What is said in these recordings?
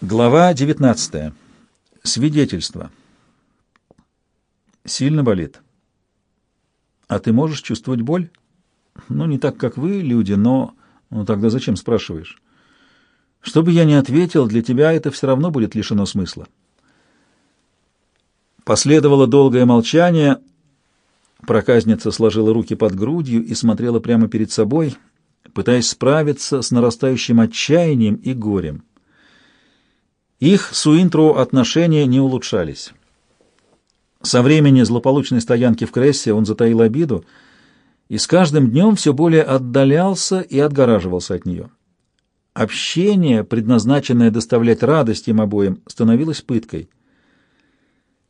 Глава 19. Свидетельство. Сильно болит. А ты можешь чувствовать боль? Ну, не так, как вы, люди, но... Ну, тогда зачем спрашиваешь? Что бы я ни ответил, для тебя это все равно будет лишено смысла. Последовало долгое молчание. Проказница сложила руки под грудью и смотрела прямо перед собой, пытаясь справиться с нарастающим отчаянием и горем. Их с Уинтроу отношения не улучшались. Со времени злополучной стоянки в Крессе он затаил обиду и с каждым днем все более отдалялся и отгораживался от нее. Общение, предназначенное доставлять радость им обоим, становилось пыткой.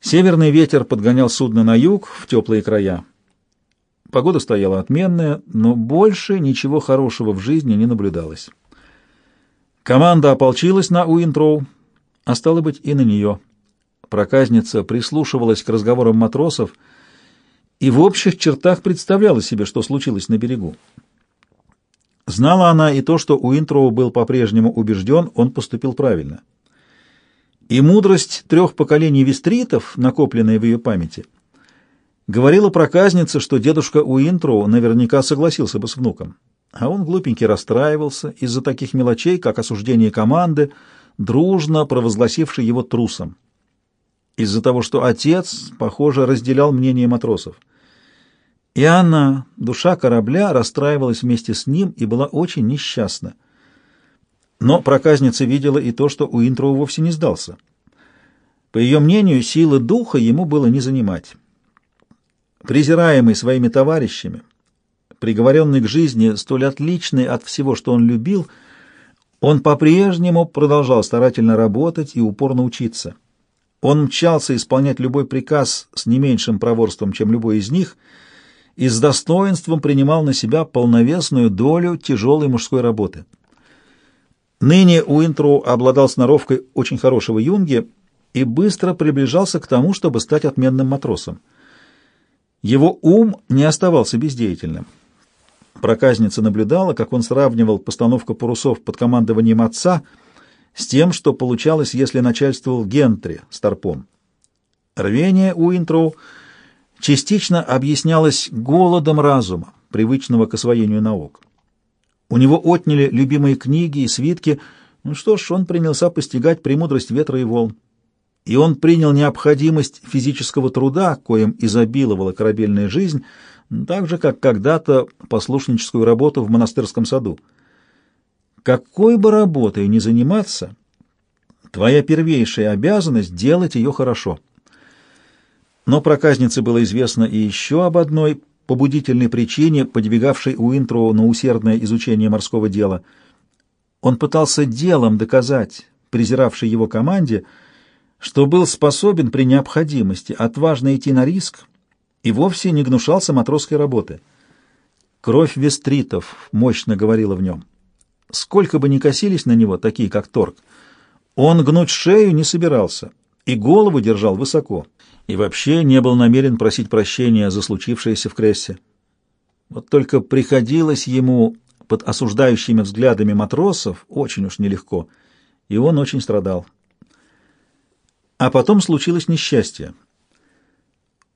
Северный ветер подгонял судно на юг, в теплые края. Погода стояла отменная, но больше ничего хорошего в жизни не наблюдалось. Команда ополчилась на Уинтроу, а стало быть и на нее. Проказница прислушивалась к разговорам матросов и в общих чертах представляла себе, что случилось на берегу. Знала она и то, что Уинтроу был по-прежнему убежден, он поступил правильно. И мудрость трех поколений вестритов, накопленная в ее памяти, говорила проказнице, что дедушка Уинтроу наверняка согласился бы с внуком. А он глупенький расстраивался из-за таких мелочей, как осуждение команды, дружно провозгласивший его трусом. Из-за того, что отец, похоже, разделял мнение матросов. И она, душа корабля, расстраивалась вместе с ним и была очень несчастна. Но проказница видела и то, что Уинтроу вовсе не сдался. По ее мнению, силы духа ему было не занимать. Презираемый своими товарищами, приговоренный к жизни, столь отличный от всего, что он любил — он по-прежнему продолжал старательно работать и упорно учиться. Он мчался исполнять любой приказ с не меньшим проворством, чем любой из них, и с достоинством принимал на себя полновесную долю тяжелой мужской работы. Ныне Уинтру обладал сноровкой очень хорошего юнги и быстро приближался к тому, чтобы стать отменным матросом. Его ум не оставался бездеятельным. Проказница наблюдала, как он сравнивал постановку парусов под командованием отца с тем, что получалось, если начальствовал Гентри с торпом. Рвение Уинтроу частично объяснялось голодом разума, привычного к освоению наук. У него отняли любимые книги и свитки, ну что ж, он принялся постигать премудрость ветра и волн. И он принял необходимость физического труда, коим изобиловала корабельная жизнь, так же, как когда-то послушническую работу в монастырском саду. Какой бы работой ни заниматься, твоя первейшая обязанность — делать ее хорошо. Но проказнице было известно и еще об одной побудительной причине, подвигавшей Уинтроу на усердное изучение морского дела. Он пытался делом доказать, презиравшей его команде, что был способен при необходимости отважно идти на риск, и вовсе не гнушался матросской работы. Кровь вестритов мощно говорила в нем. Сколько бы ни косились на него, такие как Торг, он гнуть шею не собирался и голову держал высоко, и вообще не был намерен просить прощения за случившееся в Крессе. Вот только приходилось ему под осуждающими взглядами матросов очень уж нелегко, и он очень страдал. А потом случилось несчастье.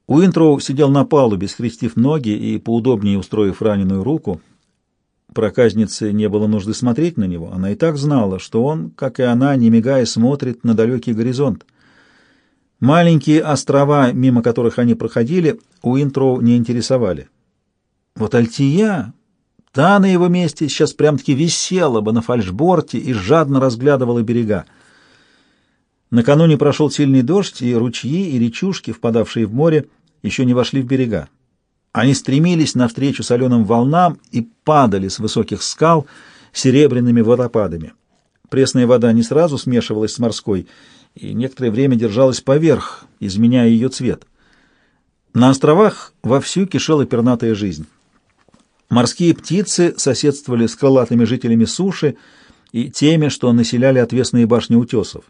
Уинтроу сидел на палубе, скрестив ноги и поудобнее устроив раненую руку. Проказнице не было нужды смотреть на него. Она и так знала, что он, как и она, не мигая, смотрит на далекий горизонт. Маленькие острова, мимо которых они проходили, Уинтроу не интересовали. Вот Альтия, та на его месте сейчас прям-таки висела бы на фальшборте и жадно разглядывала берега. Накануне прошел сильный дождь, и ручьи и речушки, впадавшие в море, еще не вошли в берега. Они стремились навстречу соленым волнам и падали с высоких скал серебряными водопадами. Пресная вода не сразу смешивалась с морской и некоторое время держалась поверх, изменяя ее цвет. На островах вовсю кишела пернатая жизнь. Морские птицы соседствовали с крылатыми жителями суши и теми, что населяли отвесные башни утесов.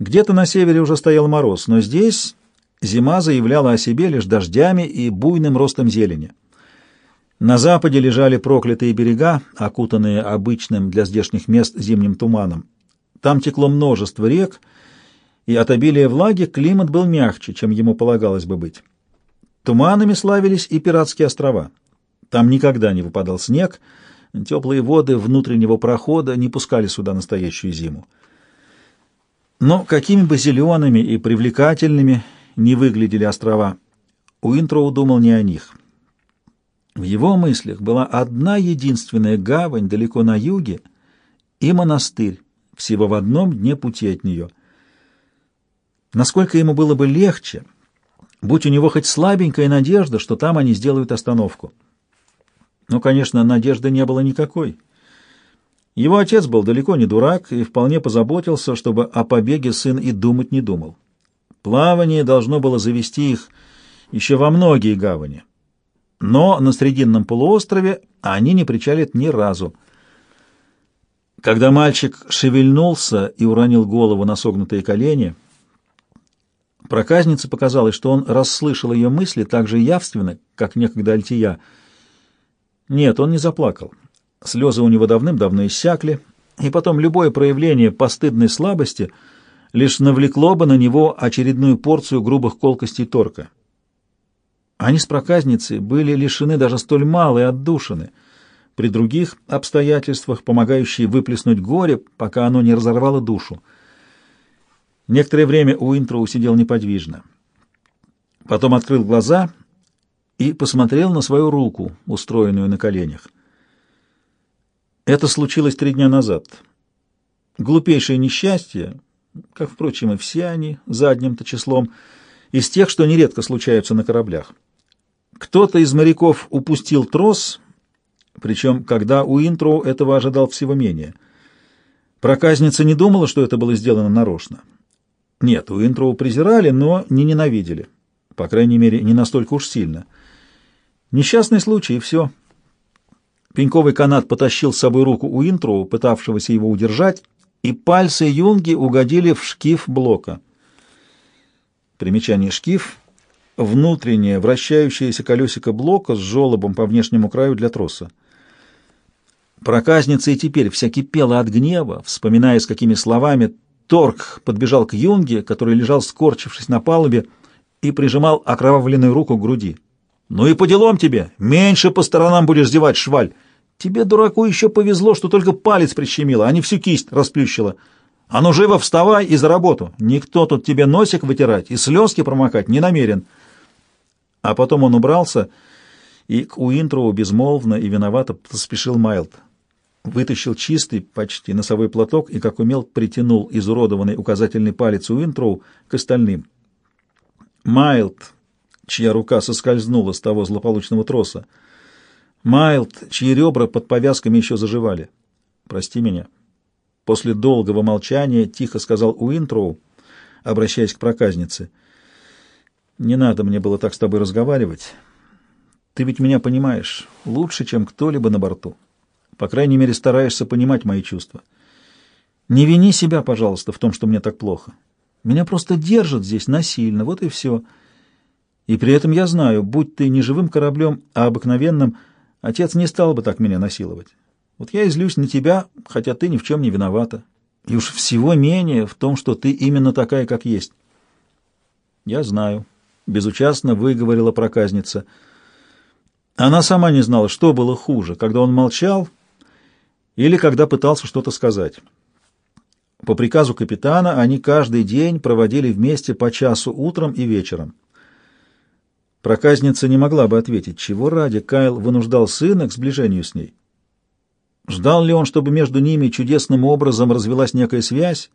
Где-то на севере уже стоял мороз, но здесь зима заявляла о себе лишь дождями и буйным ростом зелени. На западе лежали проклятые берега, окутанные обычным для здешних мест зимним туманом. Там текло множество рек, и от обилия влаги климат был мягче, чем ему полагалось бы быть. Туманами славились и пиратские острова. Там никогда не выпадал снег, теплые воды внутреннего прохода не пускали сюда настоящую зиму. Но какими бы зелеными и привлекательными не выглядели острова, Уинтроу думал не о них. В его мыслях была одна единственная гавань далеко на юге и монастырь, всего в одном дне пути от нее. Насколько ему было бы легче, будь у него хоть слабенькая надежда, что там они сделают остановку. Но, конечно, надежды не было никакой. Его отец был далеко не дурак и вполне позаботился, чтобы о побеге сын и думать не думал. Плавание должно было завести их еще во многие гавани. Но на Срединном полуострове они не причалят ни разу. Когда мальчик шевельнулся и уронил голову на согнутые колени, проказнице показалось, что он расслышал ее мысли так же явственно, как некогда Альтия. Нет, он не заплакал. Слезы у него давным-давно иссякли, и потом любое проявление постыдной слабости лишь навлекло бы на него очередную порцию грубых колкостей торка. Они с проказницей были лишены даже столь малой отдушины, при других обстоятельствах, помогающей выплеснуть горе, пока оно не разорвало душу. Некоторое время Уинтроу сидел неподвижно. Потом открыл глаза и посмотрел на свою руку, устроенную на коленях. Это случилось три дня назад. Глупейшее несчастье, как, впрочем, и все они, задним-то числом, из тех, что нередко случаются на кораблях. Кто-то из моряков упустил трос, причем когда у Интроу этого ожидал всего менее. Проказница не думала, что это было сделано нарочно. Нет, у Интроу презирали, но не ненавидели. По крайней мере, не настолько уж сильно. Несчастный случай, и все. Пеньковый канат потащил с собой руку у Интроу, пытавшегося его удержать, и пальцы Юнги угодили в шкив блока. Примечание «шкив» внутреннее вращающееся колесико блока с желобом по внешнему краю для троса. Проказница и теперь вся кипела от гнева, вспоминая, с какими словами Торг подбежал к Юнге, который лежал скорчившись на палубе, и прижимал окровавленную руку к груди. «Ну и по делам тебе! Меньше по сторонам будешь зевать, шваль! Тебе, дураку, еще повезло, что только палец прищемило, а не всю кисть расплющило. А ну живо вставай и за работу! Никто тут тебе носик вытирать и слезки промокать не намерен!» А потом он убрался, и к Уинтроу безмолвно и виновато поспешил Майлд. Вытащил чистый, почти носовой платок и, как умел, притянул изуродованный указательный палец Уинтроу к остальным. Майлд, чья рука соскользнула с того злополучного троса. Майлд, чьи ребра под повязками еще заживали. «Прости меня». После долгого молчания тихо сказал Уинтроу, обращаясь к проказнице — не надо мне было так с тобой разговаривать. Ты ведь меня понимаешь лучше, чем кто-либо на борту. По крайней мере, стараешься понимать мои чувства. Не вини себя, пожалуйста, в том, что мне так плохо. Меня просто держат здесь насильно, вот и все. И при этом я знаю, будь ты не живым кораблем, а обыкновенным, отец не стал бы так меня насиловать. Вот я излюсь на тебя, хотя ты ни в чем не виновата. И уж всего менее в том, что ты именно такая, как есть. Я знаю, безучастно выговорила проказница. Она сама не знала, что было хуже, когда он молчал или когда пытался что-то сказать. По приказу капитана они каждый день проводили вместе по часу утром и вечером. Проказница не могла бы ответить, чего ради Кайл вынуждал сына к сближению с ней. Ждал ли он, чтобы между ними чудесным образом развелась некая связь?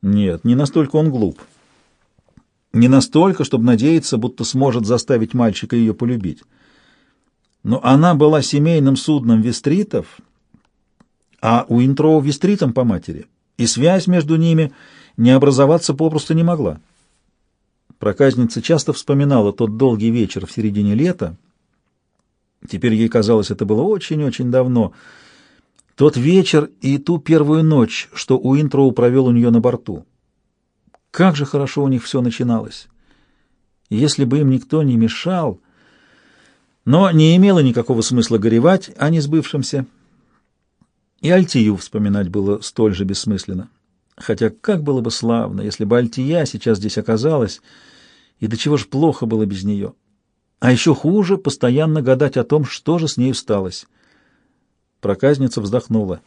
Нет, не настолько он глуп. Не настолько, чтобы надеяться, будто сможет заставить мальчика ее полюбить. Но она была семейным судном вестритов, а у Интроу вестритом по матери, и связь между ними не образоваться попросту не могла. Проказница часто вспоминала тот долгий вечер в середине лета. Теперь ей казалось, это было очень-очень давно. Тот вечер и ту первую ночь, что Уинтроу провел у нее на борту. Как же хорошо у них все начиналось! Если бы им никто не мешал... Но не имело никакого смысла горевать о несбывшемся. И Альтию вспоминать было столь же бессмысленно. Хотя как было бы славно, если бы Альтия сейчас здесь оказалась, и до чего ж плохо было без нее. А еще хуже постоянно гадать о том, что же с ней сталось. Проказница вздохнула.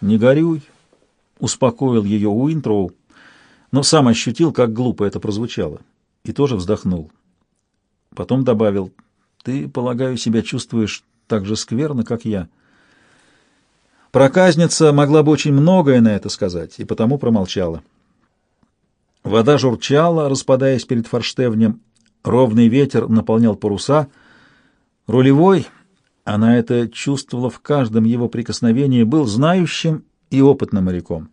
«Не горюй», — успокоил ее Уинтроу, но сам ощутил, как глупо это прозвучало, и тоже вздохнул. Потом добавил, «Ты, полагаю, себя чувствуешь так же скверно, как я». Проказница могла бы очень многое на это сказать, и потому промолчала. Вода журчала, распадаясь перед форштевнем, ровный ветер наполнял паруса. Рулевой, она это чувствовала в каждом его прикосновении, был знающим и опытным моряком.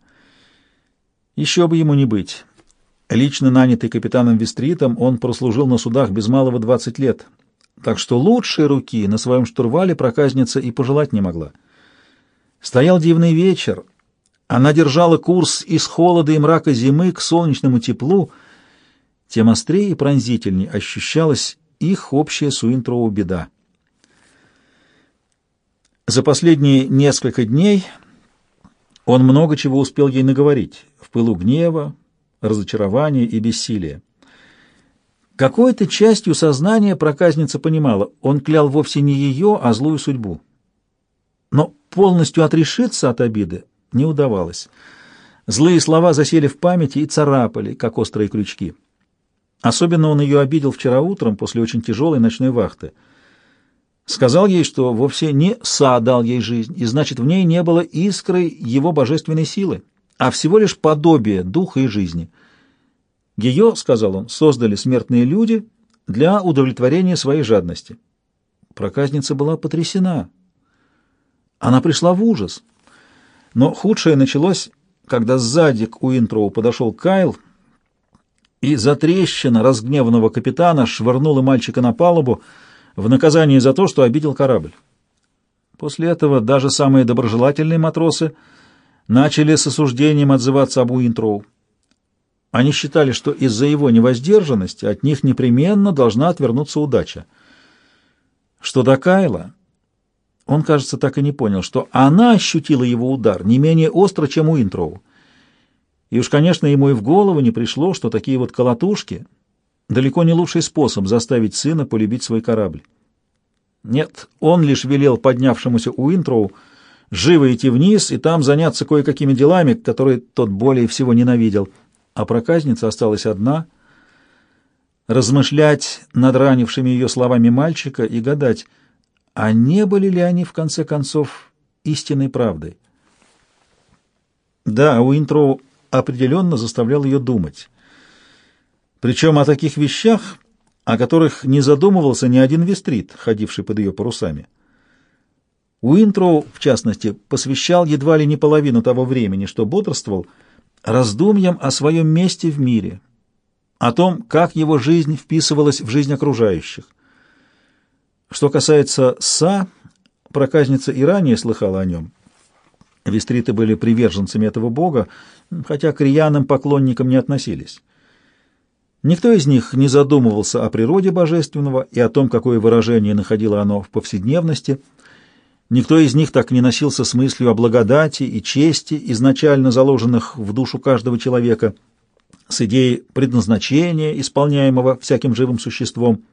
Еще бы ему не быть. Лично нанятый капитаном Вестритом, он прослужил на судах без малого 20 лет, так что лучшей руки на своем штурвале проказница и пожелать не могла. Стоял дивный вечер, она держала курс из холода и мрака зимы к солнечному теплу, тем острее и пронзительней ощущалась их общая Суинтроу беда. За последние несколько дней он много чего успел ей наговорить, в пылу гнева, разочарования и бессилия. Какой-то частью сознания проказница понимала, он клял вовсе не ее, а злую судьбу. Но полностью отрешиться от обиды не удавалось. Злые слова засели в памяти и царапали, как острые крючки. Особенно он ее обидел вчера утром после очень тяжелой ночной вахты. Сказал ей, что вовсе не Са дал ей жизнь, и значит, в ней не было искры его божественной силы, а всего лишь подобие духа и жизни. Ее, сказал он, создали смертные люди для удовлетворения своей жадности. Проказница была потрясена. Она пришла в ужас. Но худшее началось, когда сзади к Уинтроу подошел Кайл, и затрещина разгневанного капитана швырнула мальчика на палубу в наказание за то, что обидел корабль. После этого даже самые доброжелательные матросы начали с осуждением отзываться об Уинтроу. Они считали, что из-за его невоздержанности от них непременно должна отвернуться удача. Что до Кайла, он, кажется, так и не понял, что она ощутила его удар не менее остро, чем у Интроу. И уж, конечно, ему и в голову не пришло, что такие вот колотушки — далеко не лучший способ заставить сына полюбить свой корабль. Нет, он лишь велел поднявшемуся у Интроу живо идти вниз и там заняться кое-какими делами, которые тот более всего ненавидел. А проказница осталась одна — размышлять над ранившими ее словами мальчика и гадать — а не были ли они, в конце концов, истинной правдой? Да, Уинтроу определенно заставлял ее думать. Причем о таких вещах, о которых не задумывался ни один вестрит, ходивший под ее парусами. Уинтроу, в частности, посвящал едва ли не половину того времени, что бодрствовал, раздумьям о своем месте в мире, о том, как его жизнь вписывалась в жизнь окружающих. Что касается Са, проказница и ранее слыхала о нем. Вестриты были приверженцами этого бога, хотя к рьяным поклонникам не относились. Никто из них не задумывался о природе божественного и о том, какое выражение находило оно в повседневности. Никто из них так не носился с мыслью о благодати и чести, изначально заложенных в душу каждого человека, с идеей предназначения, исполняемого всяким живым существом –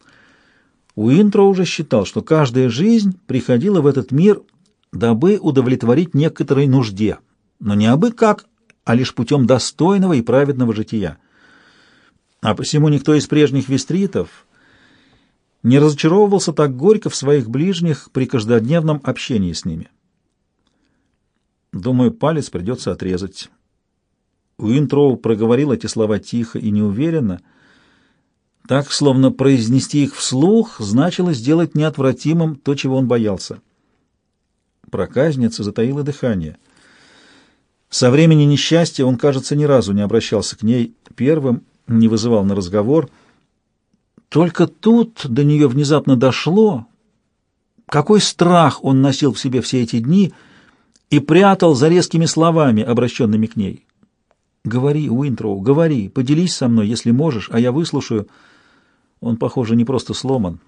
Уинтро уже считал, что каждая жизнь приходила в этот мир, дабы удовлетворить некоторой нужде, но не абы как, а лишь путем достойного и праведного жития. А посему никто из прежних вестритов не разочаровывался так горько в своих ближних при каждодневном общении с ними. Думаю, палец придется отрезать. Уинтроу проговорил эти слова тихо и неуверенно — так, словно произнести их вслух, значило сделать неотвратимым то, чего он боялся. Проказница затаила дыхание. Со времени несчастья он, кажется, ни разу не обращался к ней первым, не вызывал на разговор. Только тут до нее внезапно дошло, какой страх он носил в себе все эти дни и прятал за резкими словами, обращенными к ней. «Говори, Уинтроу, говори, поделись со мной, если можешь, а я выслушаю». Он, похоже, не просто сломан.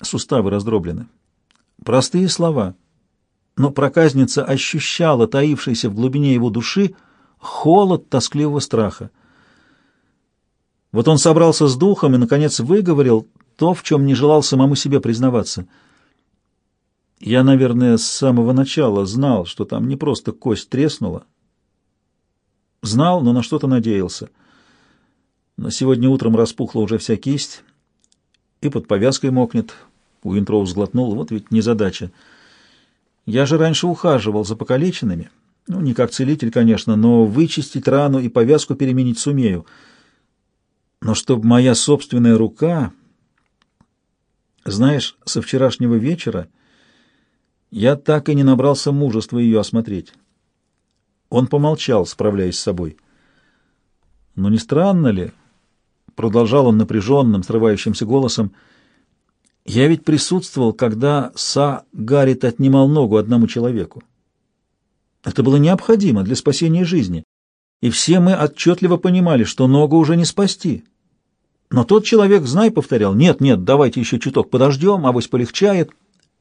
Суставы раздроблены. Простые слова. но проказница ощущала таившийся в глубине его души холод тоскливого страха. Вот он собрался с духом и, наконец, выговорил то, в чем не желал самому себе признаваться. Я, наверное, с самого начала знал, что там не просто кость треснула. Знал, но на что-то надеялся. Но сегодня утром распухла уже вся кисть, и под повязкой мокнет. Уинтроу сглотнул, вот ведь незадача. Я же раньше ухаживал за покалеченными. Ну, не как целитель, конечно, но вычистить рану и повязку переменить сумею. Но чтобы моя собственная рука... Знаешь, со вчерашнего вечера я так и не набрался мужества ее осмотреть. Он помолчал, справляясь с собой. Но не странно ли, продолжал он напряженным, срывающимся голосом, я ведь присутствовал, когда Са Гаррит отнимал ногу одному человеку. Это было необходимо для спасения жизни, и все мы отчетливо понимали, что ногу уже не спасти. Но тот человек, знай, повторял, «Нет, нет, давайте еще чуток подождем, авось полегчает»,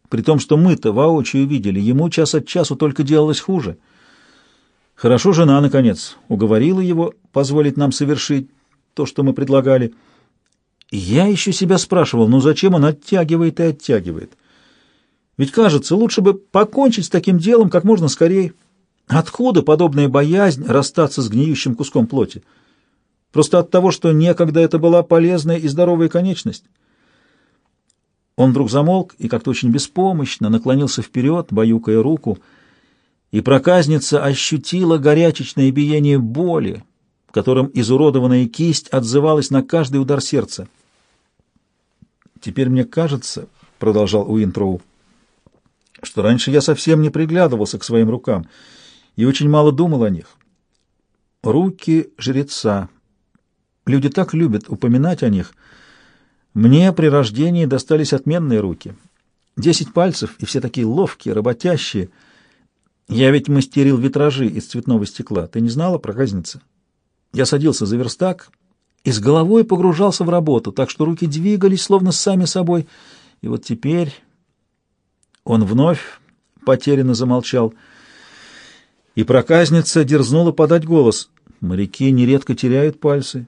при том, что мы-то воочию видели, ему час от часу только делалось хуже. Хорошо жена, наконец, уговорила его позволить нам совершить то, что мы предлагали. я еще себя спрашивал, ну зачем он оттягивает и оттягивает? Ведь, кажется, лучше бы покончить с таким делом как можно скорее. Откуда подобная боязнь расстаться с гниющим куском плоти? Просто от того, что некогда это была полезная и здоровая конечность. Он вдруг замолк и как-то очень беспомощно наклонился вперед, баюкая руку, и проказница ощутила горячечное биение боли, которым изуродованная кисть отзывалась на каждый удар сердца. «Теперь мне кажется, — продолжал Уинтроу, — что раньше я совсем не приглядывался к своим рукам и очень мало думал о них. Руки жреца. Люди так любят упоминать о них — мне при рождении достались отменные руки. Десять пальцев, и все такие ловкие, работящие. Я ведь мастерил витражи из цветного стекла. Ты не знала, проказница? Я садился за верстак и с головой погружался в работу, так что руки двигались словно сами собой. И вот теперь он вновь потерянно замолчал, и проказница дерзнула подать голос. Моряки нередко теряют пальцы,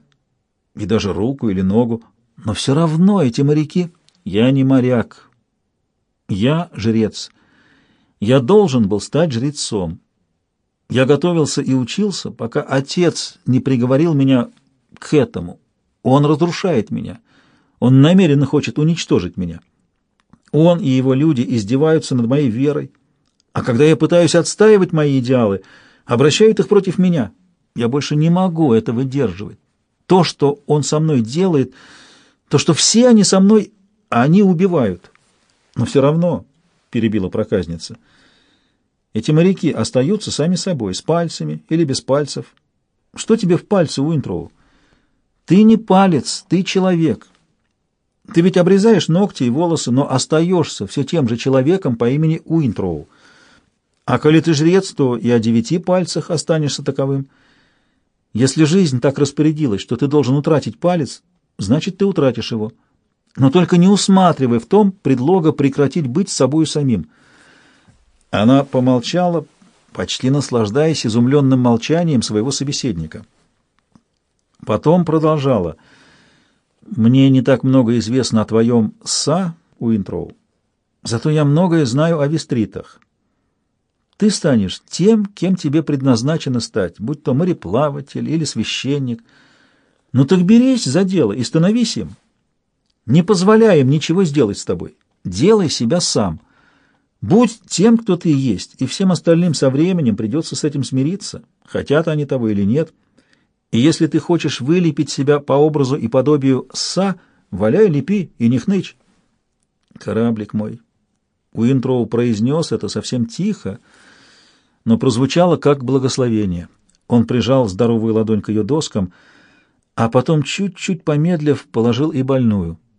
и даже руку или ногу. Но все равно эти моряки... Я не моряк. Я жрец. Я должен был стать жрецом. Я готовился и учился, пока отец не приговорил меня к этому. Он разрушает меня. Он намеренно хочет уничтожить меня. Он и его люди издеваются над моей верой. А когда я пытаюсь отстаивать мои идеалы, обращают их против меня. Я больше не могу это выдерживать. То, что он со мной делает то, что все они со мной, они убивают. Но все равно, — перебила проказница, — эти моряки остаются сами собой, с пальцами или без пальцев. Что тебе в пальце, Уинтроу? Ты не палец, ты человек. Ты ведь обрезаешь ногти и волосы, но остаешься все тем же человеком по имени Уинтроу. А коли ты жрец, то и о девяти пальцах останешься таковым. Если жизнь так распорядилась, что ты должен утратить палец, значит, ты утратишь его. Но только не усматривай в том предлога прекратить быть собой самим. Она помолчала, почти наслаждаясь изумленным молчанием своего собеседника. Потом продолжала. «Мне не так много известно о твоем «са», Уинтроу, зато я многое знаю о вестритах. Ты станешь тем, кем тебе предназначено стать, будь то мореплаватель или священник — ну так берись за дело и становись им. Не позволяй им ничего сделать с тобой. Делай себя сам. Будь тем, кто ты есть, и всем остальным со временем придется с этим смириться, хотят они того или нет. И если ты хочешь вылепить себя по образу и подобию са, валяй, лепи и не хнычь. Кораблик мой. Уинтроу произнес это совсем тихо, но прозвучало как благословение. Он прижал здоровую ладонь к ее доскам — а потом, чуть-чуть помедлив, положил и больную —